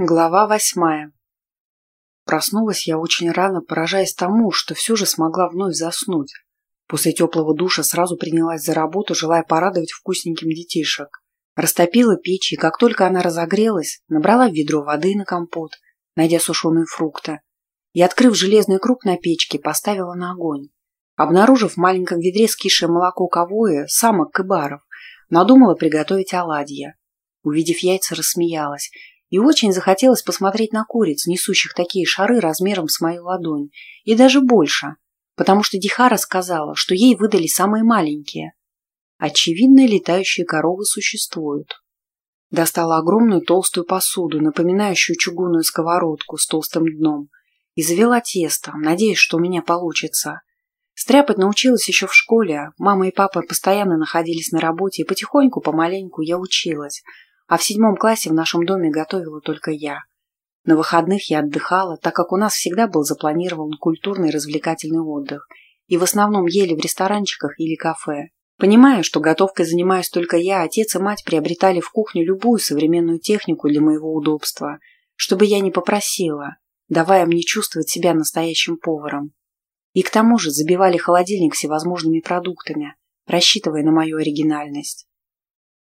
Глава восьмая. Проснулась я очень рано, поражаясь тому, что все же смогла вновь заснуть. После теплого душа сразу принялась за работу, желая порадовать вкусненьким детишек. Растопила печь, и как только она разогрелась, набрала в ведро воды на компот, найдя сушеные фрукты, и, открыв железный круг на печке, поставила на огонь. Обнаружив в маленьком ведре скисшее молоко ковое, самок кыбаров, надумала приготовить оладья. Увидев яйца, рассмеялась – и очень захотелось посмотреть на куриц, несущих такие шары размером с мою ладонь, и даже больше, потому что Дихара сказала, что ей выдали самые маленькие. Очевидно, летающие коровы существуют. Достала огромную толстую посуду, напоминающую чугунную сковородку с толстым дном, и завела тесто, надеясь, что у меня получится. Стряпать научилась еще в школе, мама и папа постоянно находились на работе, и потихоньку, помаленьку я училась – а в седьмом классе в нашем доме готовила только я. На выходных я отдыхала, так как у нас всегда был запланирован культурный развлекательный отдых, и в основном ели в ресторанчиках или кафе. Понимая, что готовкой занимаюсь только я, отец и мать приобретали в кухню любую современную технику для моего удобства, чтобы я не попросила, давая мне чувствовать себя настоящим поваром. И к тому же забивали холодильник всевозможными продуктами, рассчитывая на мою оригинальность.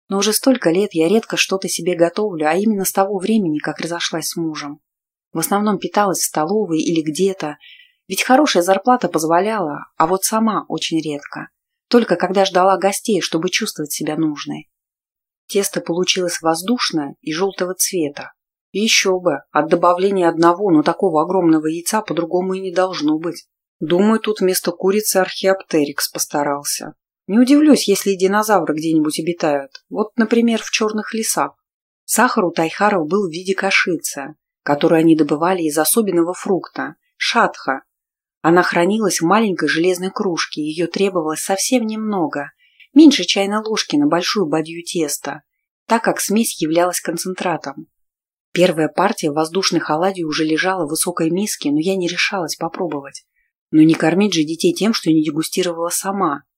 Но уже столько лет я редко что-то себе готовлю, а именно с того времени, как разошлась с мужем. В основном питалась в столовой или где-то, ведь хорошая зарплата позволяла, а вот сама очень редко. Только когда ждала гостей, чтобы чувствовать себя нужной. Тесто получилось воздушное и желтого цвета. Еще бы, от добавления одного, но такого огромного яйца по-другому и не должно быть. Думаю, тут вместо курицы археоптерикс постарался. Не удивлюсь, если динозавры где-нибудь обитают. Вот, например, в черных лесах. Сахар у тайхаров был в виде кашицы, которую они добывали из особенного фрукта – шатха. Она хранилась в маленькой железной кружке, ее требовалось совсем немного, меньше чайной ложки на большую бадью теста, так как смесь являлась концентратом. Первая партия воздушных оладий уже лежала в высокой миске, но я не решалась попробовать. Но не кормить же детей тем, что не дегустировала сама –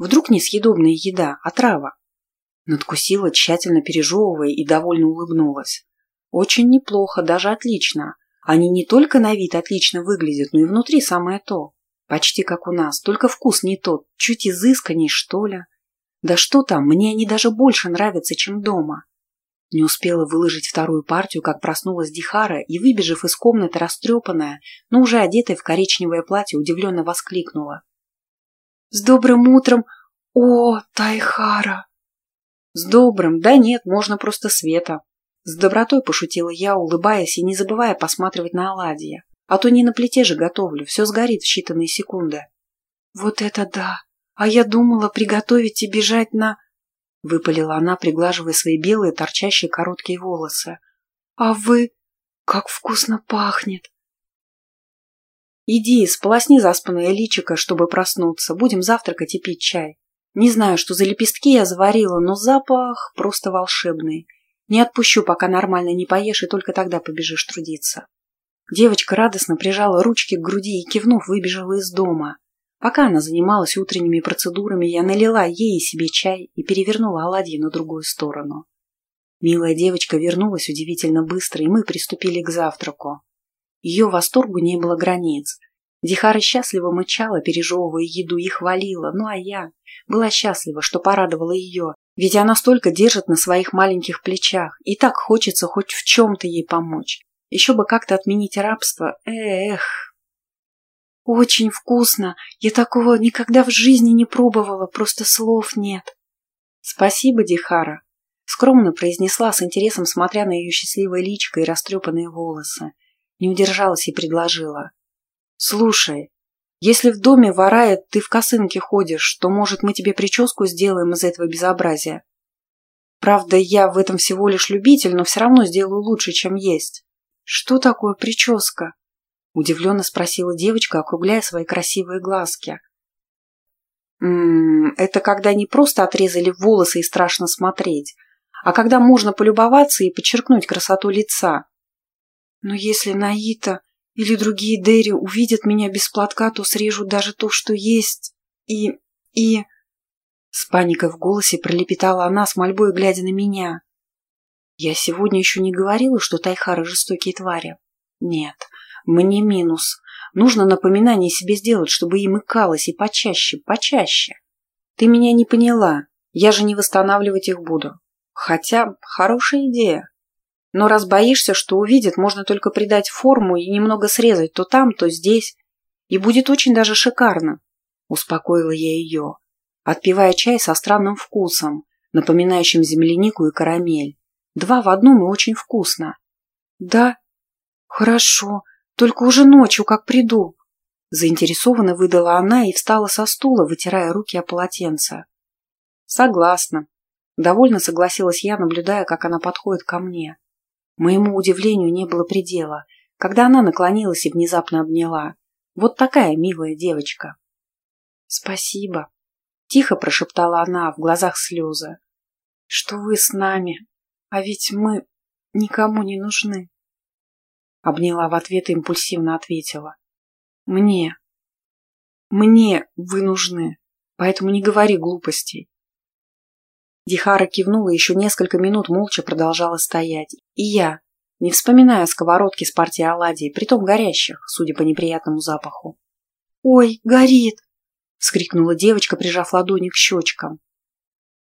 Вдруг несъедобная еда, а трава? Надкусила, тщательно пережевывая и довольно улыбнулась. Очень неплохо, даже отлично. Они не только на вид отлично выглядят, но и внутри самое то. Почти как у нас, только вкус не тот, чуть изысканней, что ли. Да что там, мне они даже больше нравятся, чем дома. Не успела выложить вторую партию, как проснулась Дихара и, выбежав из комнаты растрепанная, но уже одетая в коричневое платье, удивленно воскликнула. С добрым утром! О, Тайхара!» «С добрым! Да нет, можно просто Света!» С добротой пошутила я, улыбаясь и не забывая посматривать на оладья. А то не на плите же готовлю, все сгорит в считанные секунды. «Вот это да! А я думала приготовить и бежать на...» Выпалила она, приглаживая свои белые, торчащие короткие волосы. «А вы... Как вкусно пахнет! Иди, сполосни заспанное личико, чтобы проснуться. Будем завтракать и пить чай. Не знаю, что за лепестки я заварила, но запах просто волшебный. Не отпущу, пока нормально не поешь, и только тогда побежишь трудиться. Девочка радостно прижала ручки к груди и, кивнув, выбежала из дома. Пока она занималась утренними процедурами, я налила ей и себе чай и перевернула оладьи на другую сторону. Милая девочка вернулась удивительно быстро, и мы приступили к завтраку. Ее восторгу не было границ. Дихара счастливо мычала, пережевывая еду, и хвалила. Ну а я была счастлива, что порадовала ее, ведь она столько держит на своих маленьких плечах, и так хочется хоть в чем-то ей помочь. Еще бы как-то отменить рабство. Эх! Очень вкусно! Я такого никогда в жизни не пробовала, просто слов нет. Спасибо, Дихара, скромно произнесла с интересом, смотря на ее счастливое личико и растрепанные волосы. Не удержалась и предложила. «Слушай, если в доме ворает, ты в косынке ходишь, то, может, мы тебе прическу сделаем из этого безобразия? Правда, я в этом всего лишь любитель, но все равно сделаю лучше, чем есть». «Что такое прическа?» Удивленно спросила девочка, округляя свои красивые глазки. «М -м, это когда не просто отрезали волосы и страшно смотреть, а когда можно полюбоваться и подчеркнуть красоту лица. Но если Наита или другие Дерри увидят меня без платка, то срежут даже то, что есть. И... и... С паникой в голосе пролепетала она с мольбой, глядя на меня. Я сегодня еще не говорила, что Тайхары жестокие твари. Нет, мне минус. Нужно напоминание себе сделать, чтобы им икалось и почаще, почаще. Ты меня не поняла. Я же не восстанавливать их буду. Хотя, хорошая идея. Но раз боишься, что увидят, можно только придать форму и немного срезать то там, то здесь. И будет очень даже шикарно. Успокоила я ее, отпивая чай со странным вкусом, напоминающим землянику и карамель. Два в одном и очень вкусно. Да, хорошо, только уже ночью, как приду. Заинтересованно выдала она и встала со стула, вытирая руки о полотенце. Согласна. Довольно согласилась я, наблюдая, как она подходит ко мне. Моему удивлению не было предела, когда она наклонилась и внезапно обняла. Вот такая милая девочка. Спасибо. Тихо прошептала она, в глазах слезы. Что вы с нами, а ведь мы никому не нужны. Обняла в ответ и импульсивно ответила. Мне. Мне вы нужны, поэтому не говори глупостей. Дихара кивнула и еще несколько минут молча продолжала стоять. И я, не вспоминая сковородки с партией оладий, притом горящих, судя по неприятному запаху. «Ой, горит!» — вскрикнула девочка, прижав ладони к щечкам.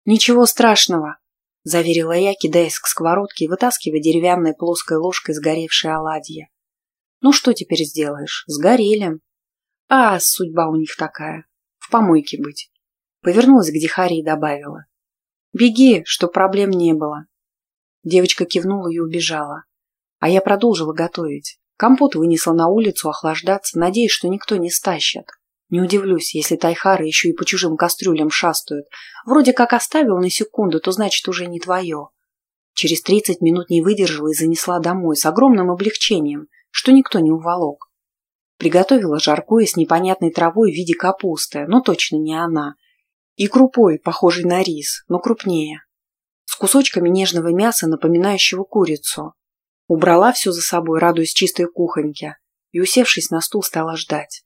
«Ничего страшного!» — заверила я, кидаясь к сковородке и вытаскивая деревянной плоской ложкой сгоревшие оладья. «Ну что теперь сделаешь? Сгорели!» «А, судьба у них такая. В помойке быть!» Повернулась к Дихаре и добавила. Беги, чтоб проблем не было. Девочка кивнула и убежала. А я продолжила готовить. Компот вынесла на улицу охлаждаться, надеясь, что никто не стащит. Не удивлюсь, если тайхары еще и по чужим кастрюлям шастают. Вроде как оставил на секунду, то значит уже не твое. Через тридцать минут не выдержала и занесла домой с огромным облегчением, что никто не уволок. Приготовила жаркое с непонятной травой в виде капусты, но точно не она, и крупой, похожей на рис, но крупнее. С кусочками нежного мяса, напоминающего курицу. Убрала все за собой, радуясь чистой кухоньке, и, усевшись на стул, стала ждать.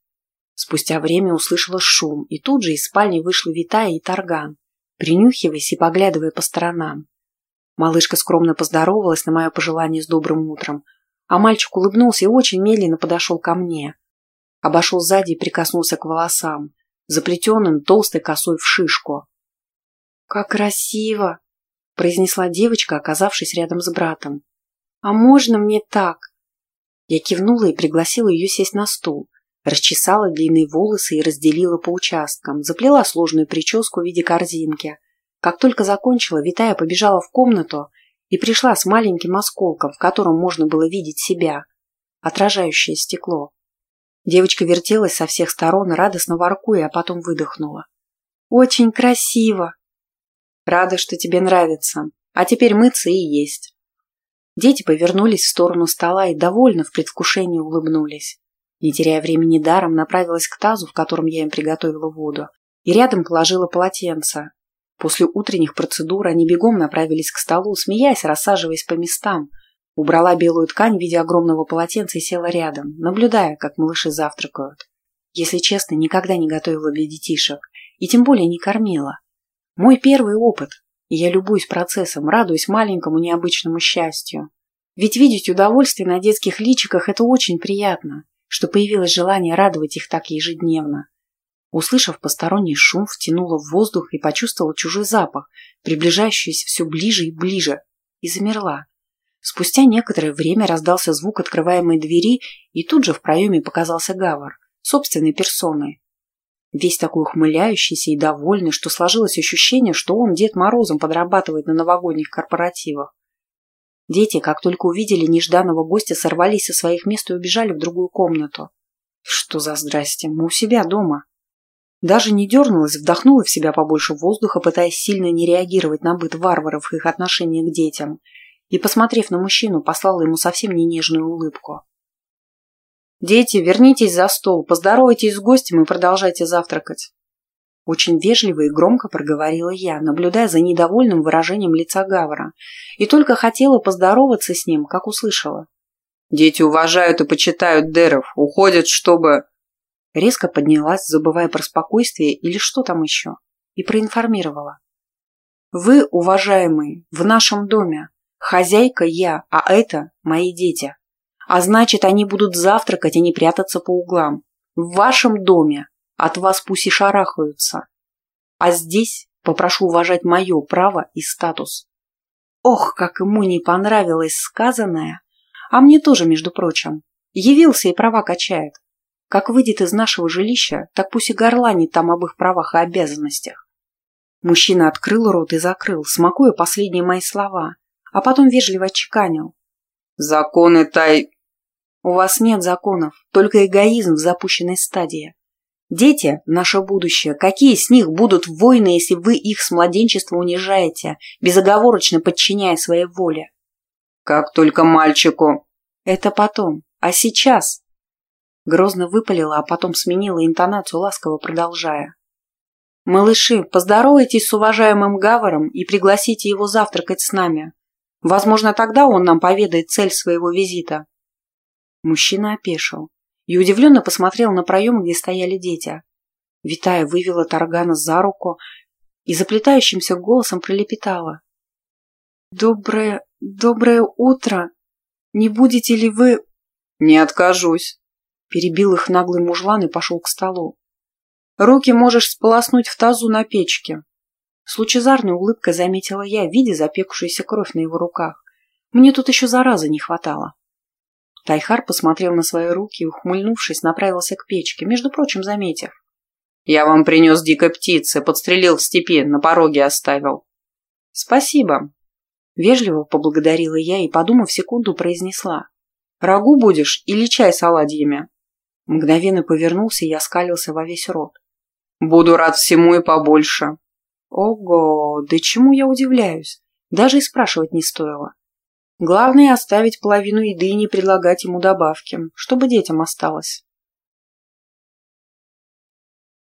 Спустя время услышала шум, и тут же из спальни вышла Витая и Тарган, принюхиваясь и поглядывая по сторонам. Малышка скромно поздоровалась на мое пожелание с добрым утром, а мальчик улыбнулся и очень медленно подошел ко мне. Обошел сзади и прикоснулся к волосам, заплетенным толстой косой в шишку. «Как красиво!» – произнесла девочка, оказавшись рядом с братом. «А можно мне так?» Я кивнула и пригласила ее сесть на стул, расчесала длинные волосы и разделила по участкам, заплела сложную прическу в виде корзинки. Как только закончила, Витая побежала в комнату и пришла с маленьким осколком, в котором можно было видеть себя, отражающее стекло. Девочка вертелась со всех сторон, радостно воркуя, а потом выдохнула. «Очень красиво!» «Рада, что тебе нравится. А теперь мыться и есть». Дети повернулись в сторону стола и довольно в предвкушении улыбнулись. Не теряя времени даром, направилась к тазу, в котором я им приготовила воду, и рядом положила полотенце. После утренних процедур они бегом направились к столу, смеясь, рассаживаясь по местам – Убрала белую ткань в виде огромного полотенца и села рядом, наблюдая, как малыши завтракают. Если честно, никогда не готовила для детишек, и тем более не кормила. Мой первый опыт, и я любуюсь процессом, радуюсь маленькому необычному счастью. Ведь видеть удовольствие на детских личиках – это очень приятно, что появилось желание радовать их так ежедневно. Услышав посторонний шум, втянула в воздух и почувствовала чужой запах, приближающийся все ближе и ближе, и замерла. Спустя некоторое время раздался звук открываемой двери, и тут же в проеме показался Гавар, собственной персоной. Весь такой ухмыляющийся и довольный, что сложилось ощущение, что он Дед Морозом подрабатывает на новогодних корпоративах. Дети, как только увидели нежданного гостя, сорвались со своих мест и убежали в другую комнату. Что за здрасте, мы у себя дома. Даже не дернулась, вдохнула в себя побольше воздуха, пытаясь сильно не реагировать на быт варваров и их отношение к детям – и, посмотрев на мужчину, послала ему совсем не нежную улыбку. «Дети, вернитесь за стол, поздоровайтесь с гостем и продолжайте завтракать». Очень вежливо и громко проговорила я, наблюдая за недовольным выражением лица Гавара, и только хотела поздороваться с ним, как услышала. «Дети уважают и почитают Деров, уходят, чтобы...» Резко поднялась, забывая про спокойствие или что там еще, и проинформировала. «Вы, уважаемые, в нашем доме, Хозяйка я, а это мои дети. А значит, они будут завтракать, а не прятаться по углам. В вашем доме. От вас пусть и шарахаются. А здесь попрошу уважать мое право и статус. Ох, как ему не понравилось сказанное. А мне тоже, между прочим. Явился и права качает. Как выйдет из нашего жилища, так пусть и горланит там об их правах и обязанностях. Мужчина открыл рот и закрыл, смакуя последние мои слова, а потом вежливо отчеканил. «Законы тай...» «У вас нет законов, только эгоизм в запущенной стадии. Дети – наше будущее. Какие с них будут войны, если вы их с младенчества унижаете, безоговорочно подчиняя своей воле?» «Как только мальчику...» «Это потом. А сейчас...» Грозно выпалила, а потом сменила интонацию, ласково продолжая. «Малыши, поздоровайтесь с уважаемым Гаваром и пригласите его завтракать с нами. Возможно, тогда он нам поведает цель своего визита». Мужчина опешил и удивленно посмотрел на проем, где стояли дети. Витая вывела Таргана за руку и заплетающимся голосом пролепетала. «Доброе, доброе утро! Не будете ли вы...» «Не откажусь!» Перебил их наглый мужлан и пошел к столу. «Руки можешь сполоснуть в тазу на печке». С лучезарной улыбкой заметила я, видя запекшуюся кровь на его руках. Мне тут еще заразы не хватало. Тайхар посмотрел на свои руки и, ухмыльнувшись, направился к печке, между прочим, заметив. «Я вам принес дикой птицы, подстрелил в степи, на пороге оставил». «Спасибо». Вежливо поблагодарила я и, подумав секунду, произнесла. «Рагу будешь или чай с оладьями?» Мгновенно повернулся и оскалился во весь рот. «Буду рад всему и побольше». Ого, да чему я удивляюсь? Даже и спрашивать не стоило. Главное оставить половину еды и не предлагать ему добавки, чтобы детям осталось.